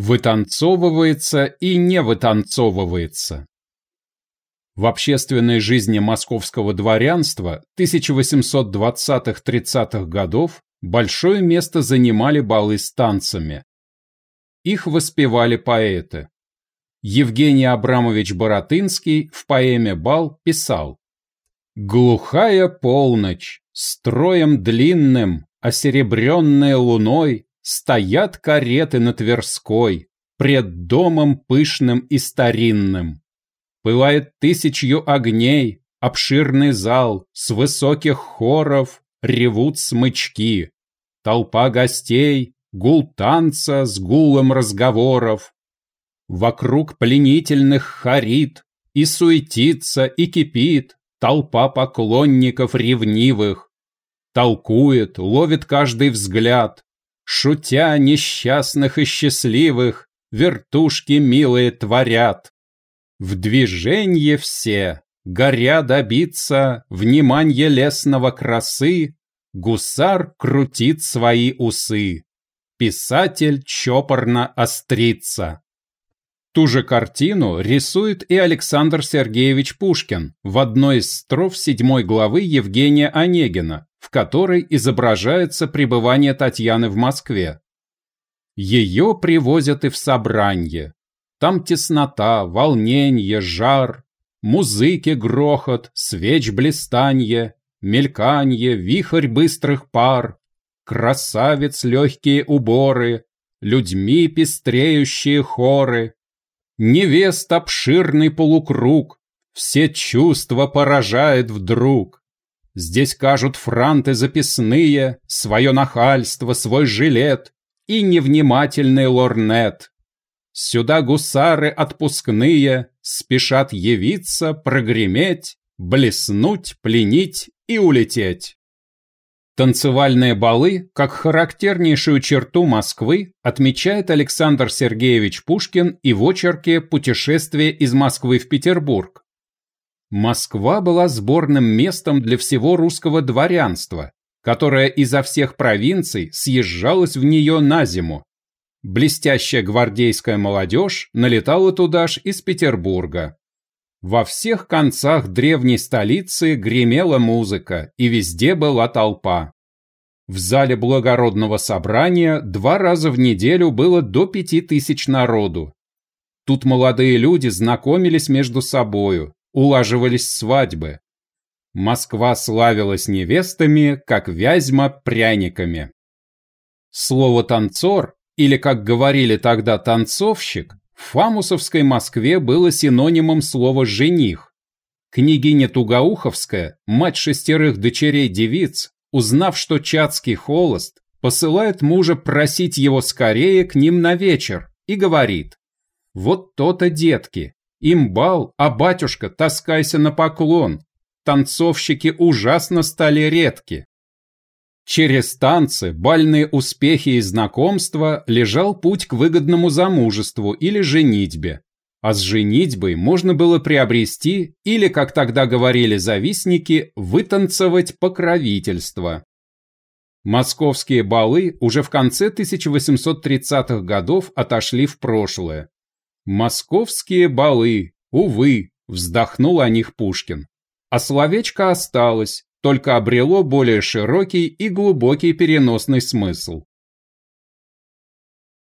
Вытанцовывается и не вытанцовывается. В общественной жизни московского дворянства 1820-30-х годов большое место занимали балы с танцами. Их воспевали поэты. Евгений Абрамович Боротынский в поэме «Бал» писал «Глухая полночь, строем длинным, осеребренная луной, стоят кареты на Тверской, пред домом пышным и старинным. Пылает тысячью огней, обширный зал, с высоких хоров ревут смычки. Толпа гостей, гул танца с гулом разговоров. Вокруг пленительных харит, и суетится, и кипит толпа поклонников ревнивых. Толкует, ловит каждый взгляд, шутя несчастных и счастливых, вертушки милые творят. В движенье все, горя добиться внимания лесного красы, гусар крутит свои усы, писатель чопорно острится. Ту же картину рисует и Александр Сергеевич Пушкин в одной из строф седьмой главы Евгения Онегина, в которой изображается пребывание Татьяны в Москве. Ее привозят и в собранье, там теснота, волнение, жар, музыки грохот, свеч блистанье, мельканье, вихрь быстрых пар, красавец легкие уборы, людьми пестреющие хоры, невест обширный полукруг, все чувства поражает вдруг. Здесь кажут франты записные, свое нахальство, свой жилет и невнимательный лорнет. Сюда гусары отпускные спешат явиться, прогреметь, блеснуть, пленить и улететь. Танцевальные балы, как характернейшую черту Москвы, отмечает Александр Сергеевич Пушкин и в очерке «Путешествие из Москвы в Петербург». Москва была сборным местом для всего русского дворянства, которое изо всех провинций съезжалось в нее на зиму, Блестящая гвардейская молодежь налетала туда ж из Петербурга. Во всех концах древней столицы гремела музыка, и везде была толпа. В зале благородного собрания два раза в неделю было до пяти тысяч народу. Тут молодые люди знакомились между собою, улаживались свадьбы. Москва славилась невестами, как Вязьма пряниками. Слово «танцор» или, как говорили тогда, танцовщик, в фамусовской Москве было синонимом слова «жених». Княгиня Тугоуховская, мать шестерых дочерей девиц, узнав, что Чацкий холост, посылает мужа просить его скорее к ним на вечер и говорит «Вот то-то, детки, им бал, а батюшка, таскайся на поклон, танцовщики ужасно стали редки». Через танцы, бальные успехи и знакомства лежал путь к выгодному замужеству или женитьбе. А с женитьбой можно было приобрести или, как тогда говорили завистники, вытанцевать покровительство. Московские балы уже в конце 1830-х годов отошли в прошлое. Московские балы, увы, вздохнул о них Пушкин. А словечко осталось, только обрело более широкий и глубокий переносный смысл.